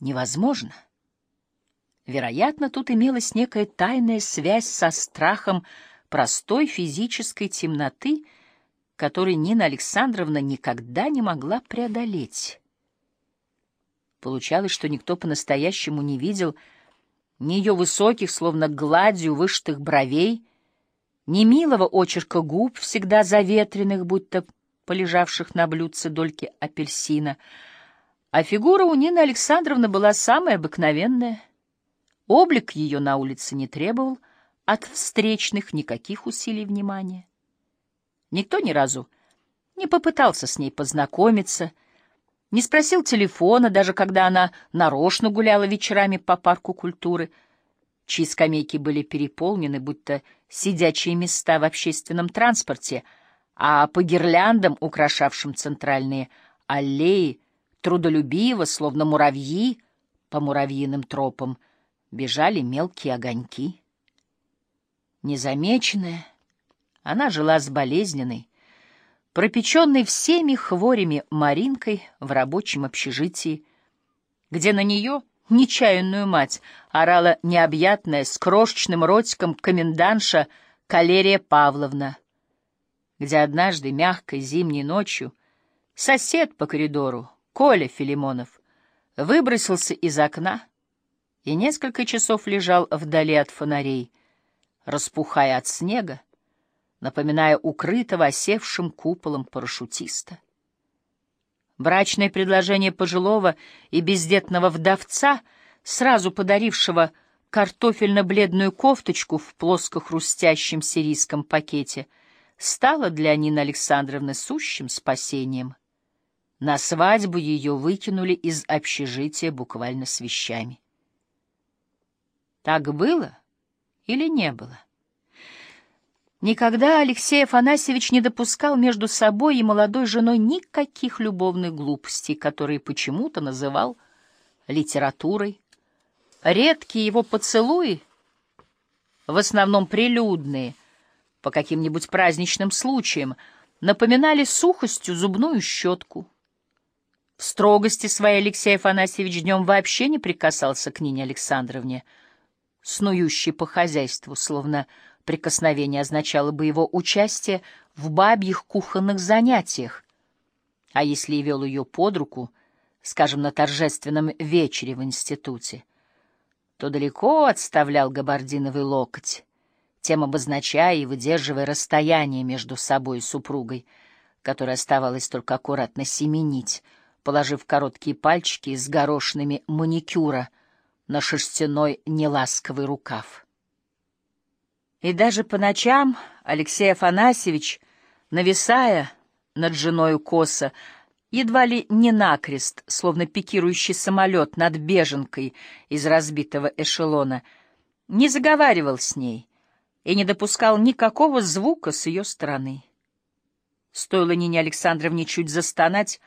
невозможно. Вероятно, тут имелась некая тайная связь со страхом простой физической темноты, который Нина Александровна никогда не могла преодолеть. Получалось, что никто по-настоящему не видел ни ее высоких, словно гладью вышитых бровей, ни милого очерка губ, всегда заветренных, будто полежавших на блюдце дольки апельсина, а фигура у Нины Александровны была самая обыкновенная. Облик ее на улице не требовал от встречных никаких усилий внимания. Никто ни разу не попытался с ней познакомиться, не спросил телефона, даже когда она нарочно гуляла вечерами по парку культуры, чьи скамейки были переполнены, будто сидячие места в общественном транспорте, а по гирляндам, украшавшим центральные аллеи, трудолюбиво, словно муравьи, по муравьиным тропам, бежали мелкие огоньки. Незамеченная, она жила с болезненной, пропеченной всеми хворями Маринкой в рабочем общежитии, где на нее, нечаянную мать, орала необъятная с крошечным ротиком комендантша Калерия Павловна, где однажды мягкой зимней ночью сосед по коридору, Коля Филимонов, выбросился из окна и несколько часов лежал вдали от фонарей, распухая от снега, напоминая укрытого осевшим куполом парашютиста. Брачное предложение пожилого и бездетного вдовца, сразу подарившего картофельно-бледную кофточку в плоско-хрустящем сирийском пакете, стало для Нины Александровны сущим спасением. На свадьбу ее выкинули из общежития буквально с вещами. Так было или не было? Никогда Алексей Афанасьевич не допускал между собой и молодой женой никаких любовных глупостей, которые почему-то называл литературой. Редкие его поцелуи, в основном прилюдные, по каким-нибудь праздничным случаям, напоминали сухостью зубную щетку. В строгости своей Алексей Афанасьевич днем вообще не прикасался к Нине Александровне, снующей по хозяйству, словно Прикосновение означало бы его участие в бабьих кухонных занятиях. А если и вел ее под руку, скажем, на торжественном вечере в институте, то далеко отставлял габардиновый локоть, тем обозначая и выдерживая расстояние между собой и супругой, которая оставалось только аккуратно семенить, положив короткие пальчики с горошинами маникюра на шерстяной неласковый рукав. И даже по ночам Алексей Афанасьевич, нависая над женою коса, едва ли не накрест, словно пикирующий самолет над беженкой из разбитого эшелона, не заговаривал с ней и не допускал никакого звука с ее стороны. Стоило Нине Александровне чуть застонать,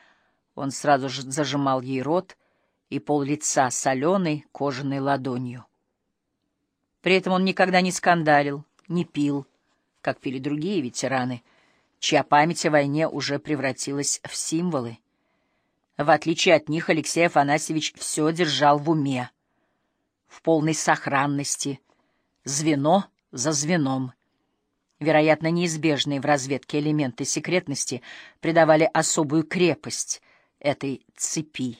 он сразу же зажимал ей рот и пол лица соленой кожаной ладонью. При этом он никогда не скандалил, не пил, как пили другие ветераны, чья память о войне уже превратилась в символы. В отличие от них Алексей Афанасьевич все держал в уме, в полной сохранности, звено за звеном. Вероятно, неизбежные в разведке элементы секретности придавали особую крепость этой цепи.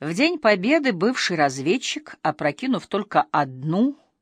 В день победы бывший разведчик, опрокинув только одну